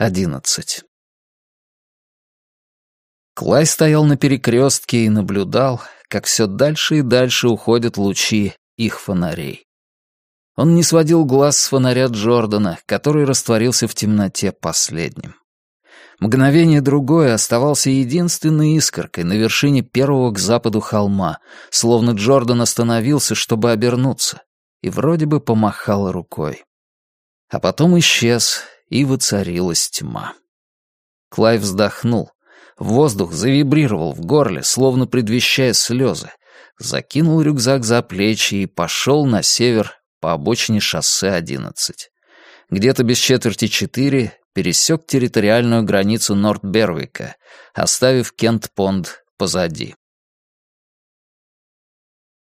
11. Клай стоял на перекрестке и наблюдал, как все дальше и дальше уходят лучи их фонарей. Он не сводил глаз с фонаря Джордана, который растворился в темноте последним. Мгновение другое оставался единственной искоркой на вершине первого к западу холма, словно Джордан остановился, чтобы обернуться, и вроде бы помахал рукой. А потом исчез, и воцарилась тьма. Клай вздохнул. Воздух завибрировал в горле, словно предвещая слезы. Закинул рюкзак за плечи и пошел на север по обочине шоссе 11. Где-то без четверти четыре пересек территориальную границу Норт-Бервика, оставив Кент-Понд позади.